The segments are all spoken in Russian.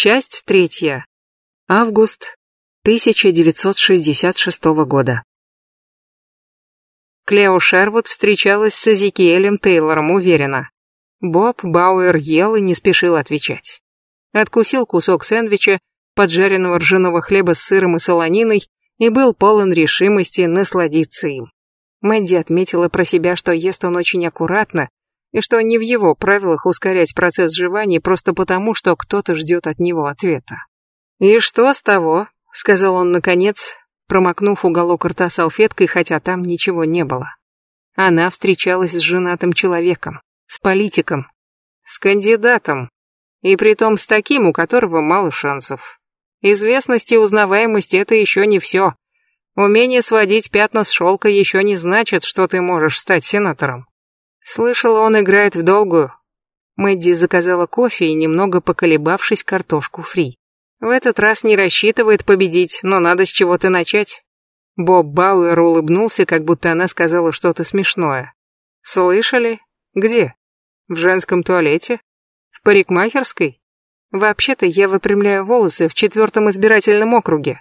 Часть третья. Август 1966 года. Клео Шервуд встречалась с Эзекиэлем Тейлором уверенно. Боб Бауэр ел и не спешил отвечать. Откусил кусок сэндвича, поджаренного ржаного хлеба с сыром и солониной, и был полон решимости насладиться им. Мэдди отметила про себя, что ест он очень аккуратно, и что не в его правилах ускорять процесс жевания просто потому, что кто-то ждет от него ответа. «И что с того?» — сказал он наконец, промокнув уголок рта салфеткой, хотя там ничего не было. Она встречалась с женатым человеком, с политиком, с кандидатом, и притом с таким, у которого мало шансов. Известность и узнаваемость — это еще не все. Умение сводить пятна с шелка еще не значит, что ты можешь стать сенатором. Слышала, он играет в долгую. Мэдди заказала кофе и, немного поколебавшись, картошку фри. В этот раз не рассчитывает победить, но надо с чего-то начать. Боб Бауэр улыбнулся, как будто она сказала что-то смешное. Слышали? Где? В женском туалете? В парикмахерской? Вообще-то я выпрямляю волосы в четвертом избирательном округе.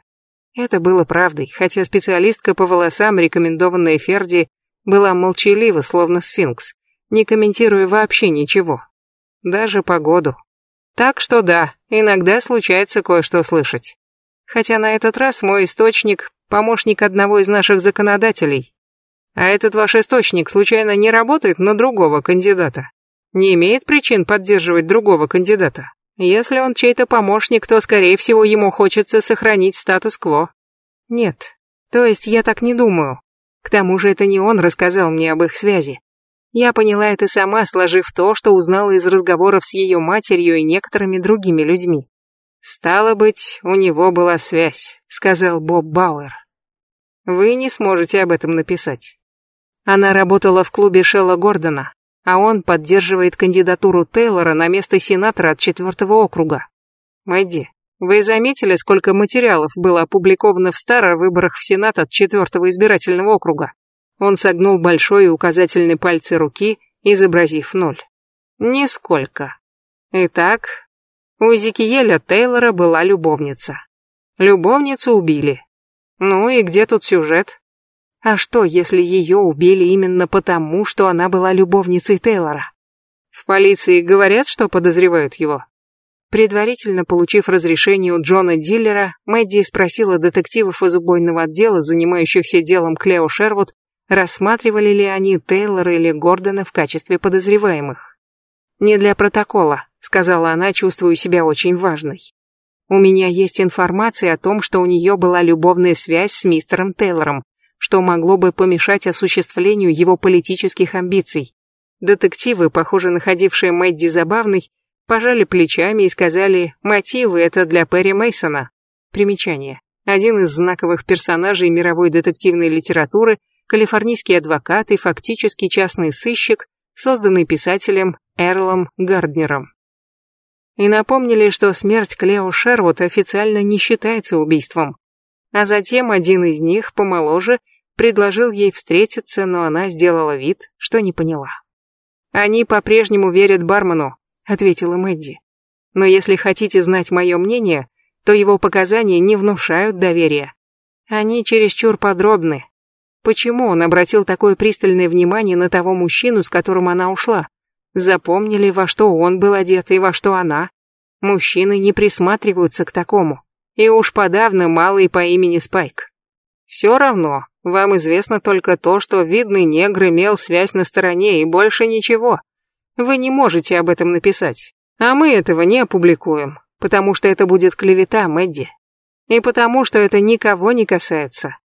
Это было правдой, хотя специалистка по волосам, рекомендованная Ферди, была молчалива, словно сфинкс, не комментируя вообще ничего. Даже погоду. Так что да, иногда случается кое-что слышать. Хотя на этот раз мой источник – помощник одного из наших законодателей. А этот ваш источник случайно не работает на другого кандидата? Не имеет причин поддерживать другого кандидата? Если он чей-то помощник, то, скорее всего, ему хочется сохранить статус-кво. Нет, то есть я так не думаю. К тому же это не он рассказал мне об их связи. Я поняла это сама, сложив то, что узнала из разговоров с ее матерью и некоторыми другими людьми. «Стало быть, у него была связь», — сказал Боб Бауэр. «Вы не сможете об этом написать». Она работала в клубе Шелла Гордона, а он поддерживает кандидатуру Тейлора на место сенатора от четвертого округа. Мэдди, вы заметили, сколько материалов было опубликовано в старых выборах в Сенат от четвертого избирательного округа? Он согнул большой и указательный пальцы руки, изобразив ноль. Нисколько. Итак, у Зикиеля Тейлора была любовница. Любовницу убили. Ну и где тут сюжет? А что, если ее убили именно потому, что она была любовницей Тейлора? В полиции говорят, что подозревают его? Предварительно получив разрешение у Джона Диллера, Мэдди спросила детективов из убойного отдела, занимающихся делом Клео Шервуд, рассматривали ли они Тейлора или Гордона в качестве подозреваемых. «Не для протокола», — сказала она, чувствуя себя очень важной. «У меня есть информация о том, что у нее была любовная связь с мистером Тейлором, что могло бы помешать осуществлению его политических амбиций. Детективы, похоже, находившие Мэдди забавной, пожали плечами и сказали «мотивы это для Перри Мейсона». Примечание. Один из знаковых персонажей мировой детективной литературы, калифорнийский адвокат и фактически частный сыщик, созданный писателем Эрлом Гарднером. И напомнили, что смерть Клео Шервуд официально не считается убийством. А затем один из них, помоложе, предложил ей встретиться, но она сделала вид, что не поняла. Они по-прежнему верят бармену, ответила Мэдди. Но если хотите знать мое мнение, то его показания не внушают доверия. Они чересчур подробны. Почему он обратил такое пристальное внимание на того мужчину, с которым она ушла? Запомнили, во что он был одет и во что она? Мужчины не присматриваются к такому. И уж подавно малый по имени Спайк. Все равно, вам известно только то, что видный негр имел связь на стороне и больше ничего. Вы не можете об этом написать. А мы этого не опубликуем, потому что это будет клевета, Мэдди. И потому что это никого не касается.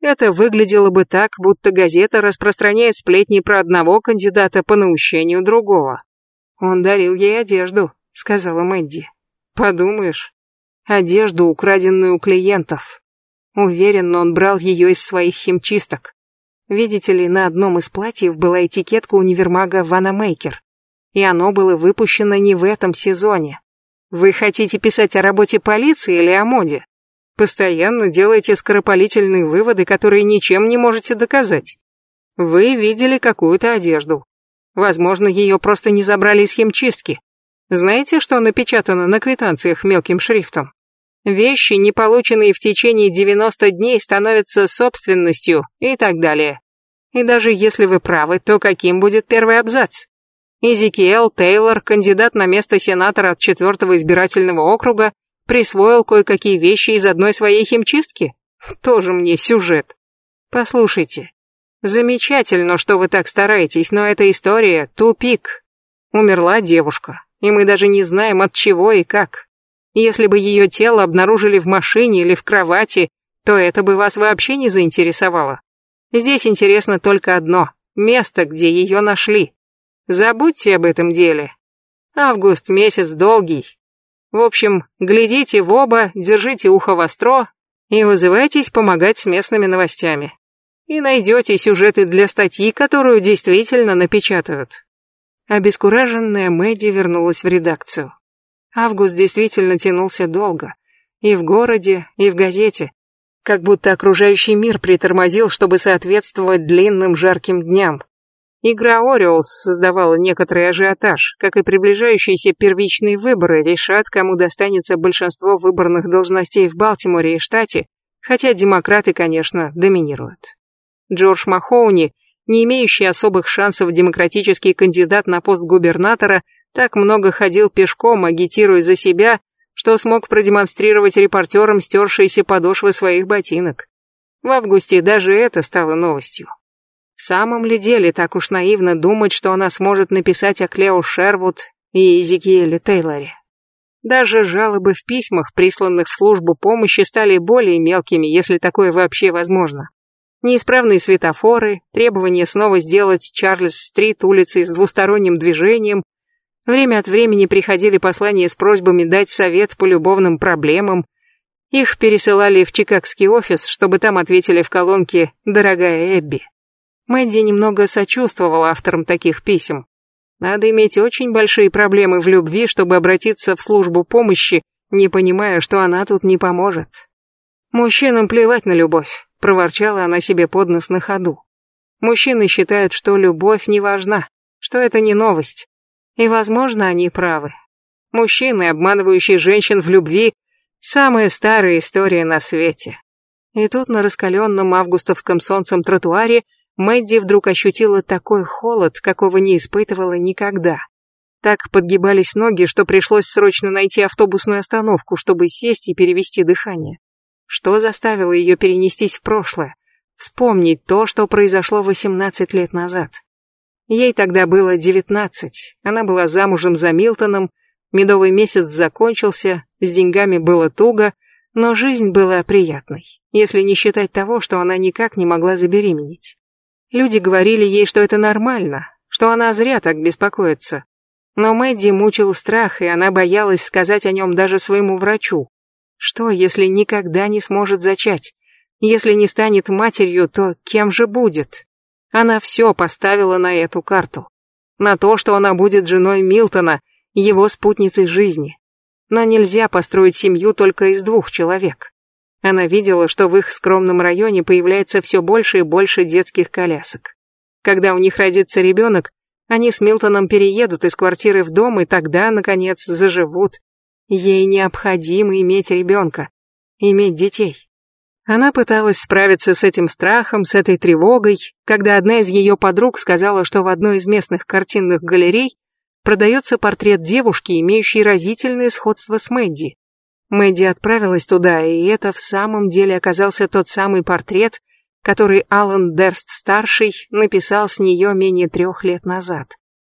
Это выглядело бы так, будто газета распространяет сплетни про одного кандидата по наущению другого. Он дарил ей одежду, сказала Мэдди. Подумаешь, одежду, украденную у клиентов. Уверен, он брал ее из своих химчисток. Видите ли, на одном из платьев была этикетка универмага Ванамейкер и оно было выпущено не в этом сезоне. Вы хотите писать о работе полиции или о моде? Постоянно делаете скоропалительные выводы, которые ничем не можете доказать. Вы видели какую-то одежду. Возможно, ее просто не забрали из химчистки. Знаете, что напечатано на квитанциях мелким шрифтом? Вещи, не полученные в течение 90 дней, становятся собственностью и так далее. И даже если вы правы, то каким будет первый абзац? Изикиэл Тейлор, кандидат на место сенатора от 4 избирательного округа, присвоил кое-какие вещи из одной своей химчистки? Тоже мне сюжет. Послушайте, замечательно, что вы так стараетесь, но эта история — тупик. Умерла девушка, и мы даже не знаем от чего и как. Если бы ее тело обнаружили в машине или в кровати, то это бы вас вообще не заинтересовало. Здесь интересно только одно — место, где ее нашли. Забудьте об этом деле. Август месяц долгий. В общем, глядите в оба, держите ухо востро и вызывайтесь помогать с местными новостями. И найдете сюжеты для статьи, которую действительно напечатают. Обескураженная Мэдди вернулась в редакцию. Август действительно тянулся долго. И в городе, и в газете. Как будто окружающий мир притормозил, чтобы соответствовать длинным жарким дням. Игра Ориолс создавала некоторый ажиотаж, как и приближающиеся первичные выборы решат, кому достанется большинство выборных должностей в Балтиморе и штате, хотя демократы, конечно, доминируют. Джордж Махоуни, не имеющий особых шансов демократический кандидат на пост губернатора, так много ходил пешком, агитируя за себя, что смог продемонстрировать репортерам стершиеся подошвы своих ботинок. В августе даже это стало новостью. В самом ли деле так уж наивно думать, что она сможет написать о Клео Шервуд и Изикиэле Тейлоре? Даже жалобы в письмах, присланных в службу помощи, стали более мелкими, если такое вообще возможно. Неисправные светофоры, требование снова сделать Чарльз-стрит улицей с двусторонним движением. Время от времени приходили послания с просьбами дать совет по любовным проблемам. Их пересылали в чикагский офис, чтобы там ответили в колонке «Дорогая Эбби». Мэдди немного сочувствовала авторам таких писем. Надо иметь очень большие проблемы в любви, чтобы обратиться в службу помощи, не понимая, что она тут не поможет. Мужчинам плевать на любовь, проворчала она себе под нос на ходу. Мужчины считают, что любовь не важна, что это не новость. И, возможно, они правы. Мужчины, обманывающие женщин в любви, самая старая история на свете. И тут на раскаленном августовском солнцем тротуаре Мэдди вдруг ощутила такой холод, какого не испытывала никогда. Так подгибались ноги, что пришлось срочно найти автобусную остановку, чтобы сесть и перевести дыхание. Что заставило ее перенестись в прошлое? Вспомнить то, что произошло 18 лет назад. Ей тогда было 19, она была замужем за Милтоном, медовый месяц закончился, с деньгами было туго, но жизнь была приятной, если не считать того, что она никак не могла забеременеть. Люди говорили ей, что это нормально, что она зря так беспокоится. Но Мэдди мучил страх, и она боялась сказать о нем даже своему врачу. Что, если никогда не сможет зачать? Если не станет матерью, то кем же будет? Она все поставила на эту карту. На то, что она будет женой Милтона, его спутницей жизни. Но нельзя построить семью только из двух человек. Она видела, что в их скромном районе появляется все больше и больше детских колясок. Когда у них родится ребенок, они с Милтоном переедут из квартиры в дом и тогда, наконец, заживут. Ей необходимо иметь ребенка, иметь детей. Она пыталась справиться с этим страхом, с этой тревогой, когда одна из ее подруг сказала, что в одной из местных картинных галерей продается портрет девушки, имеющей разительное сходство с Мэдди. Мэдди отправилась туда, и это в самом деле оказался тот самый портрет, который Алан Дерст-старший написал с нее менее трех лет назад,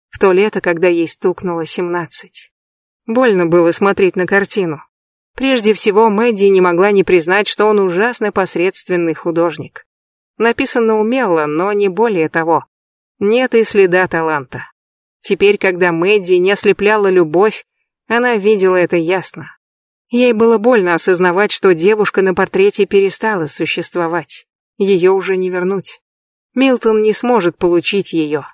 в то лето, когда ей стукнуло семнадцать. Больно было смотреть на картину. Прежде всего, Мэдди не могла не признать, что он ужасно посредственный художник. Написано умело, но не более того. Нет и следа таланта. Теперь, когда Мэдди не ослепляла любовь, она видела это ясно. Ей было больно осознавать, что девушка на портрете перестала существовать. Ее уже не вернуть. Милтон не сможет получить ее.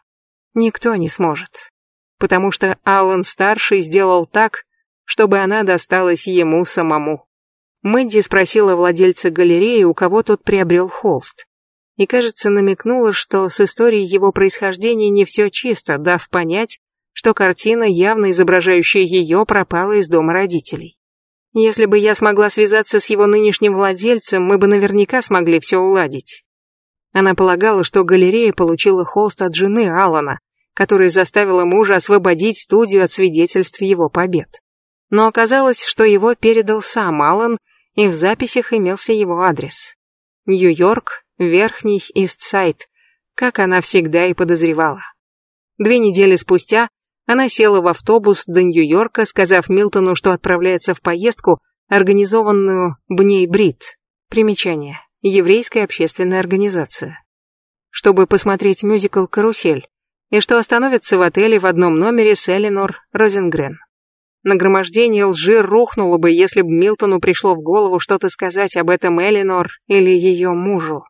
Никто не сможет. Потому что Аллан старший сделал так, чтобы она досталась ему самому. Мэдди спросила владельца галереи, у кого тот приобрел холст. И, кажется, намекнула, что с историей его происхождения не все чисто, дав понять, что картина, явно изображающая ее, пропала из дома родителей. Если бы я смогла связаться с его нынешним владельцем, мы бы наверняка смогли все уладить. Она полагала, что галерея получила холст от жены Алана, которая заставила мужа освободить студию от свидетельств его побед. Но оказалось, что его передал сам Алан, и в записях имелся его адрес. Нью-Йорк, Верхний Ист-Сайд, как она всегда и подозревала. Две недели спустя она села в автобус до Нью-Йорка, сказав Милтону, что отправляется в поездку, организованную Бней Брит. Примечание. Еврейская общественная организация. Чтобы посмотреть мюзикл «Карусель», и что остановится в отеле в одном номере с Эленор Розенгрен. Нагромождение лжи рухнуло бы, если бы Милтону пришло в голову что-то сказать об этом Эленор или ее мужу.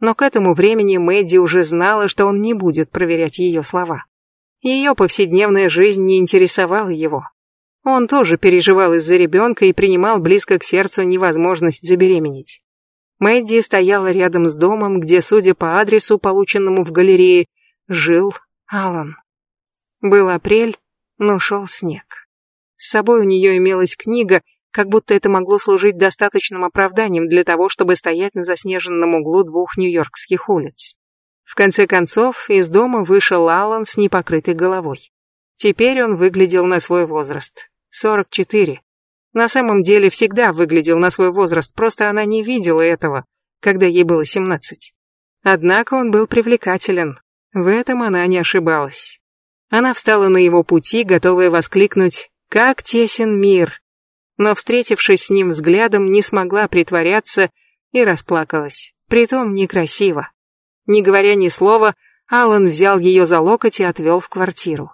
Но к этому времени Мэдди уже знала, что он не будет проверять ее слова. Ее повседневная жизнь не интересовала его. Он тоже переживал из-за ребенка и принимал близко к сердцу невозможность забеременеть. Мэдди стояла рядом с домом, где, судя по адресу, полученному в галерее, жил Алан. Был апрель, но шел снег. С собой у нее имелась книга, как будто это могло служить достаточным оправданием для того, чтобы стоять на заснеженном углу двух нью-йоркских улиц. В конце концов, из дома вышел Алан с непокрытой головой. Теперь он выглядел на свой возраст. 44. На самом деле всегда выглядел на свой возраст, просто она не видела этого, когда ей было 17. Однако он был привлекателен. В этом она не ошибалась. Она встала на его пути, готовая воскликнуть «Как тесен мир!», но, встретившись с ним взглядом, не смогла притворяться и расплакалась, притом некрасиво. Не говоря ни слова, Алан взял ее за локоть и отвел в квартиру.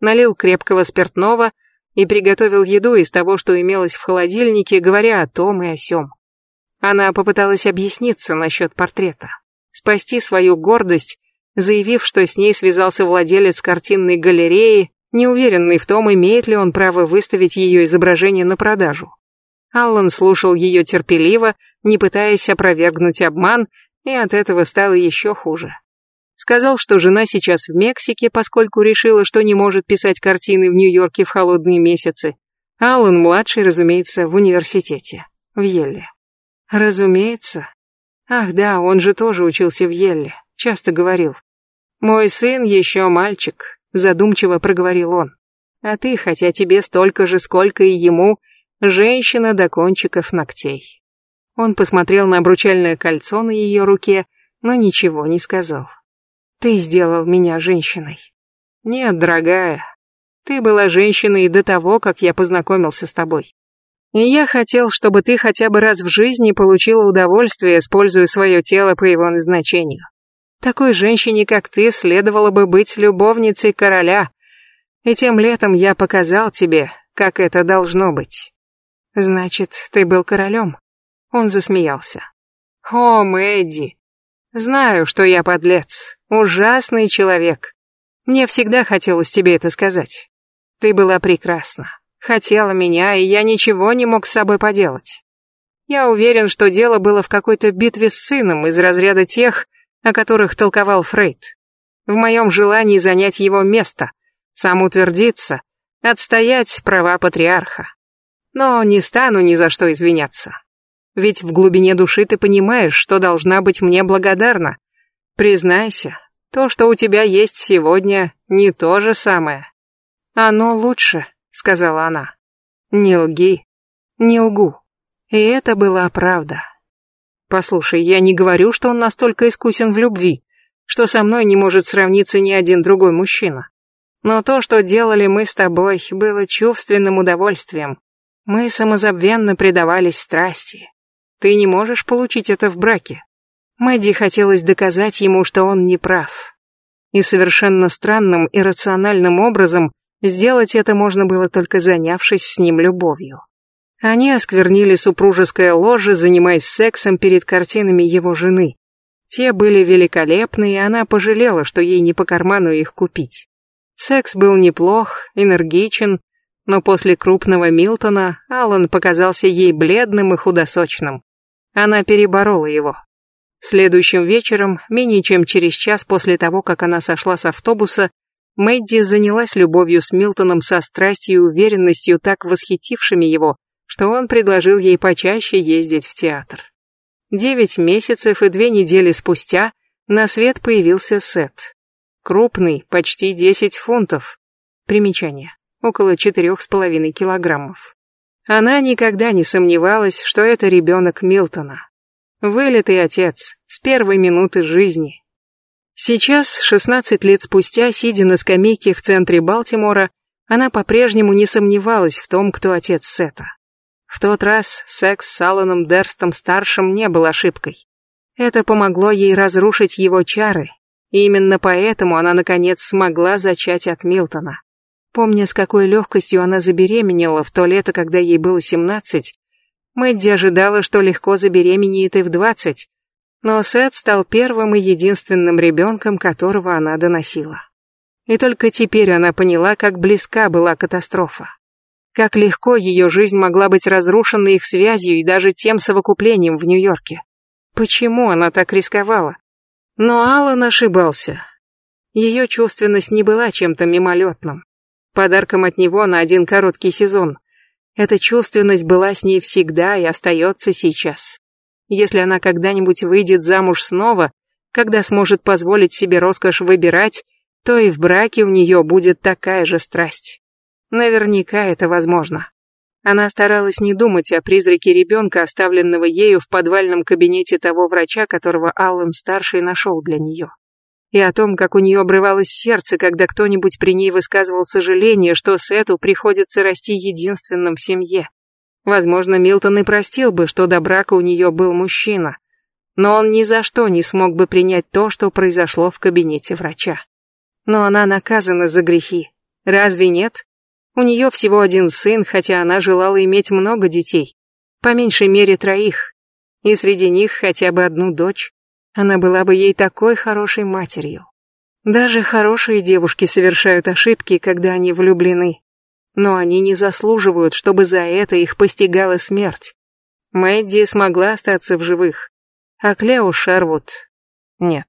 Налил крепкого спиртного и приготовил еду из того, что имелось в холодильнике, говоря о том и о сём. Она попыталась объясниться насчет портрета, спасти свою гордость, заявив, что с ней связался владелец картинной галереи, неуверенный в том, имеет ли он право выставить ее изображение на продажу. Аллан слушал ее терпеливо, не пытаясь опровергнуть обман, и от этого стало еще хуже. Сказал, что жена сейчас в Мексике, поскольку решила, что не может писать картины в Нью-Йорке в холодные месяцы. Аллан младший, разумеется, в университете, в Йелле. Разумеется. Ах да, он же тоже учился в Йелле, часто говорил. Мой сын еще мальчик, задумчиво проговорил он. А ты, хотя тебе столько же, сколько и ему, женщина до кончиков ногтей. Он посмотрел на обручальное кольцо на ее руке, но ничего не сказал. Ты сделал меня женщиной. Нет, дорогая, ты была женщиной до того, как я познакомился с тобой. И я хотел, чтобы ты хотя бы раз в жизни получила удовольствие, используя свое тело по его назначению. Такой женщине, как ты, следовало бы быть любовницей короля. И тем летом я показал тебе, как это должно быть. Значит, ты был королем? Он засмеялся. «О, Мэдди, знаю, что я подлец, ужасный человек. Мне всегда хотелось тебе это сказать. Ты была прекрасна, хотела меня, и я ничего не мог с собой поделать. Я уверен, что дело было в какой-то битве с сыном из разряда тех, о которых толковал Фрейд. В моем желании занять его место, самоутвердиться, отстоять права патриарха. Но не стану ни за что извиняться. Ведь в глубине души ты понимаешь, что должна быть мне благодарна. Признайся, то, что у тебя есть сегодня, не то же самое. Оно лучше, сказала она. Не лги, не лгу. И это была правда. Послушай, я не говорю, что он настолько искусен в любви, что со мной не может сравниться ни один другой мужчина. Но то, что делали мы с тобой, было чувственным удовольствием. Мы самозабвенно предавались страсти, ты не можешь получить это в браке. Мэдди хотелось доказать ему, что он не прав. И совершенно странным и рациональным образом сделать это можно было только занявшись с ним любовью. Они осквернили супружеское ложе, занимаясь сексом перед картинами его жены. Те были великолепны, и она пожалела, что ей не по карману их купить. Секс был неплох, энергичен, но после крупного Милтона Аллан показался ей бледным и худосочным. Она переборола его. Следующим вечером, менее чем через час после того, как она сошла с автобуса, Мэдди занялась любовью с Милтоном со страстью и уверенностью, так восхитившими его, что он предложил ей почаще ездить в театр. Девять месяцев и две недели спустя на свет появился Сет. Крупный, почти 10 фунтов. Примечание. Около четырех с половиной килограммов. Она никогда не сомневалась, что это ребенок Милтона. Вылитый отец, с первой минуты жизни. Сейчас, 16 лет спустя, сидя на скамейке в центре Балтимора, она по-прежнему не сомневалась в том, кто отец Сета. В тот раз секс с Алланом Дерстом-старшим не был ошибкой. Это помогло ей разрушить его чары, и именно поэтому она, наконец, смогла зачать от Милтона. Помня, с какой легкостью она забеременела в то лето, когда ей было 17, Мэдди ожидала, что легко забеременеет и в 20, но Сет стал первым и единственным ребенком, которого она доносила. И только теперь она поняла, как близка была катастрофа. Как легко ее жизнь могла быть разрушена их связью и даже тем совокуплением в Нью-Йорке. Почему она так рисковала? Но Аллан ошибался. Ее чувственность не была чем-то мимолетным, подарком от него на один короткий сезон. Эта чувственность была с ней всегда и остается сейчас. Если она когда-нибудь выйдет замуж снова, когда сможет позволить себе роскошь выбирать, то и в браке у нее будет такая же страсть. Наверняка это возможно. Она старалась не думать о призраке ребенка, оставленного ею в подвальном кабинете того врача, которого Аллен-старший нашел для нее. И о том, как у нее обрывалось сердце, когда кто-нибудь при ней высказывал сожаление, что Сету приходится расти единственным в семье. Возможно, Милтон и простил бы, что до брака у нее был мужчина. Но он ни за что не смог бы принять то, что произошло в кабинете врача. Но она наказана за грехи. Разве нет? У нее всего один сын, хотя она желала иметь много детей. По меньшей мере троих. И среди них хотя бы одну дочь. Она была бы ей такой хорошей матерью. Даже хорошие девушки совершают ошибки, когда они влюблены. Но они не заслуживают, чтобы за это их постигала смерть. Мэдди смогла остаться в живых, а Клео Шервуд нет.